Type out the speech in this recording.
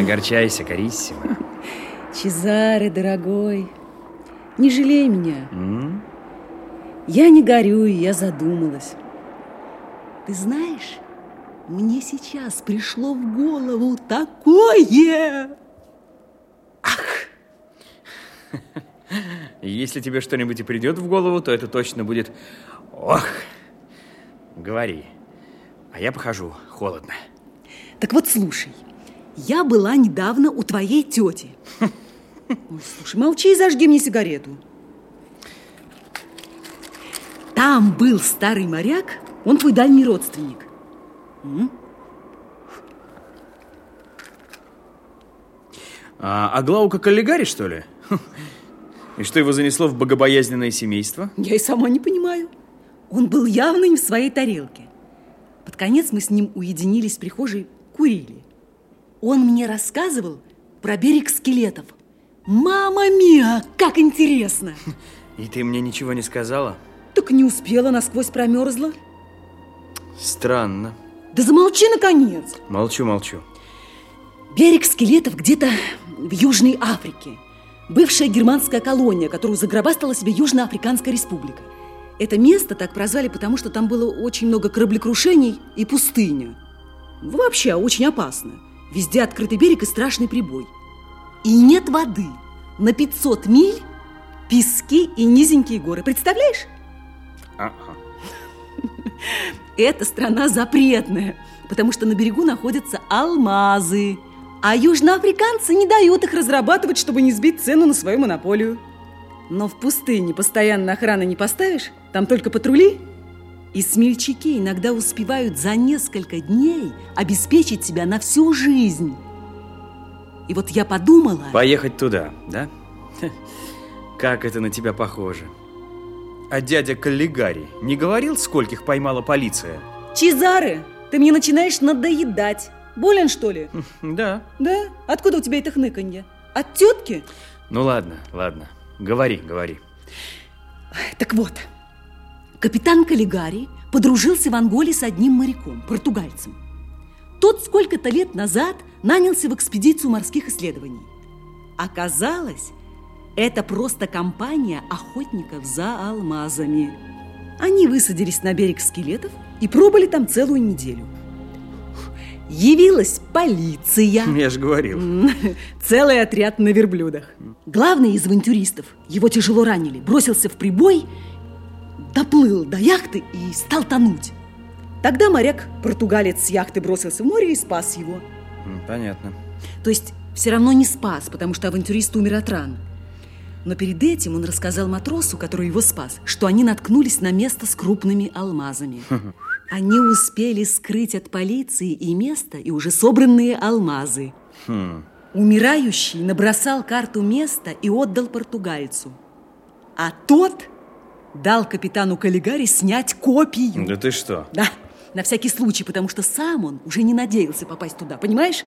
огорчайся, Кариссима. Чезаре, дорогой, не жалей меня. М? Я не горюю, я задумалась. Ты знаешь, мне сейчас пришло в голову такое... Ах! Если тебе что-нибудь и придет в голову, то это точно будет... Ох! Говори. А я похожу. Холодно. Так вот, слушай. Я была недавно у твоей тети. Ой, слушай, молчи и зажги мне сигарету. Там был старый моряк, он твой дальний родственник. А, а Глаука Каллигари, что ли? И что его занесло в богобоязненное семейство? Я и сама не понимаю. Он был явно не в своей тарелке. Под конец мы с ним уединились в прихожей, курили. Он мне рассказывал про берег скелетов. Мама мия, как интересно! И ты мне ничего не сказала? Так не успела, насквозь промерзла. Странно. Да замолчи, наконец. Молчу, молчу. Берег скелетов где-то в Южной Африке. Бывшая германская колония, которую загробастала себе Южноафриканская республика. Это место так прозвали, потому что там было очень много кораблекрушений и пустыня. Вообще очень опасно. Везде открытый берег и страшный прибой. И нет воды. На 500 миль пески и низенькие горы. Представляешь? Ага. Эта страна запретная, потому что на берегу находятся алмазы. А южноафриканцы не дают их разрабатывать, чтобы не сбить цену на свою монополию. Но в пустыне постоянно охраны не поставишь, там только патрули. И смельчаки иногда успевают за несколько дней обеспечить себя на всю жизнь. И вот я подумала... Поехать туда, да? Как это на тебя похоже. А дядя Каллигари не говорил, скольких поймала полиция? Чезаре, ты мне начинаешь надоедать. Болен, что ли? Да. Да? Откуда у тебя это хныканье? От тетки? Ну ладно, ладно. Говори, говори. Так вот, капитан Каллигари подружился в Анголе с одним моряком, португальцем. Тот сколько-то лет назад нанялся в экспедицию морских исследований. Оказалось, это просто компания охотников за алмазами. Они высадились на берег скелетов и пробыли там целую неделю. Явилась полиция. Я же говорил. Целый отряд на верблюдах. Главный из авантюристов, его тяжело ранили, бросился в прибой, доплыл до яхты и стал тонуть. Тогда моряк, португалец с яхты бросился в море и спас его. Понятно. То есть все равно не спас, потому что авантюрист умер от ран. Но перед этим он рассказал матросу, который его спас, что они наткнулись на место с крупными алмазами. Они успели скрыть от полиции и место, и уже собранные алмазы. Хм. Умирающий набросал карту места и отдал португальцу. А тот дал капитану Каллигари снять копию. Да ты что? Да, на всякий случай, потому что сам он уже не надеялся попасть туда, понимаешь?